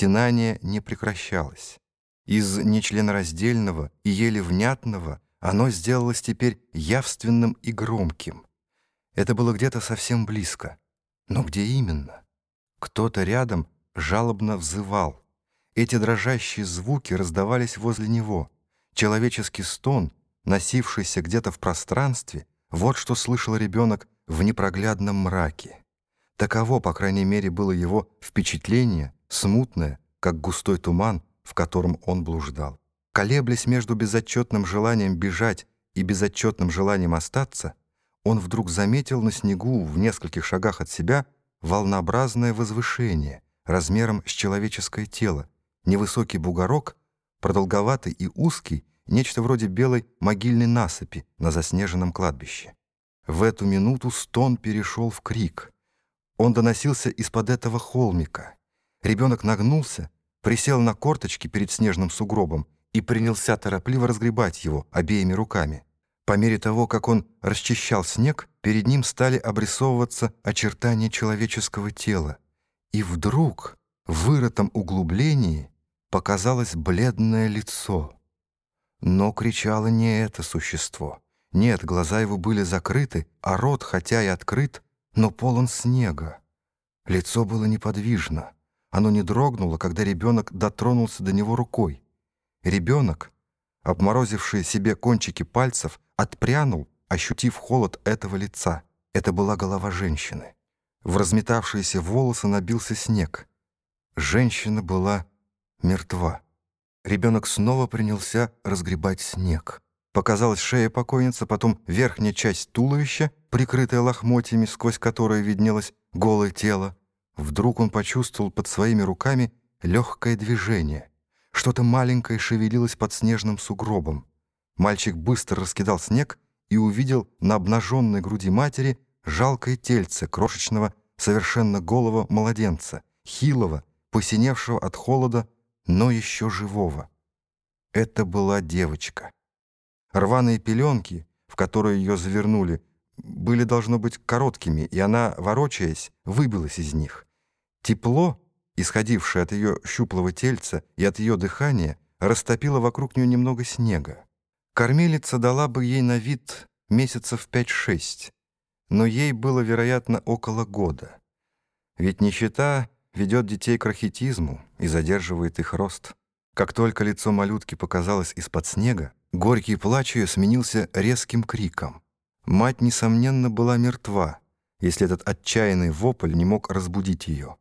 стенание не прекращалось. Из нечленораздельного и еле внятного оно сделалось теперь явственным и громким. Это было где-то совсем близко. Но где именно? Кто-то рядом жалобно взывал. Эти дрожащие звуки раздавались возле него. Человеческий стон, носившийся где-то в пространстве, вот что слышал ребенок в непроглядном мраке. Таково, по крайней мере, было его впечатление, смутное, как густой туман, в котором он блуждал. Колеблясь между безотчетным желанием бежать и безотчетным желанием остаться, он вдруг заметил на снегу в нескольких шагах от себя волнообразное возвышение размером с человеческое тело, невысокий бугорок, продолговатый и узкий, нечто вроде белой могильной насыпи на заснеженном кладбище. В эту минуту стон перешел в крик. Он доносился из-под этого холмика. Ребенок нагнулся, присел на корточки перед снежным сугробом и принялся торопливо разгребать его обеими руками. По мере того, как он расчищал снег, перед ним стали обрисовываться очертания человеческого тела. И вдруг в вырытом углублении показалось бледное лицо. Но кричало не это существо. Нет, глаза его были закрыты, а рот, хотя и открыт, но полон снега. Лицо было неподвижно. Оно не дрогнуло, когда ребенок дотронулся до него рукой. Ребенок, обморозивший себе кончики пальцев, отпрянул, ощутив холод этого лица. Это была голова женщины. В разметавшиеся волосы набился снег. Женщина была мертва. Ребенок снова принялся разгребать снег. Показалась шея покойницы, потом верхняя часть туловища, прикрытая лохмотьями, сквозь которое виднелось голое тело. Вдруг он почувствовал под своими руками легкое движение. Что-то маленькое шевелилось под снежным сугробом. Мальчик быстро раскидал снег и увидел на обнаженной груди матери жалкое тельце крошечного, совершенно голого младенца, хилого, посиневшего от холода, но еще живого. Это была девочка. Рваные пеленки, в которые ее завернули, были, должно быть, короткими, и она, ворочаясь, выбилась из них. Тепло, исходившее от ее щуплого тельца и от ее дыхания, растопило вокруг нее немного снега. Кормилица дала бы ей на вид месяцев пять-шесть, но ей было, вероятно, около года. Ведь нищета ведет детей к рахитизму и задерживает их рост. Как только лицо малютки показалось из-под снега, горький плач ее сменился резким криком. Мать, несомненно, была мертва, если этот отчаянный вопль не мог разбудить ее.